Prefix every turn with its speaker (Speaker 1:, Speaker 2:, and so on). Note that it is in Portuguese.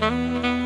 Speaker 1: Música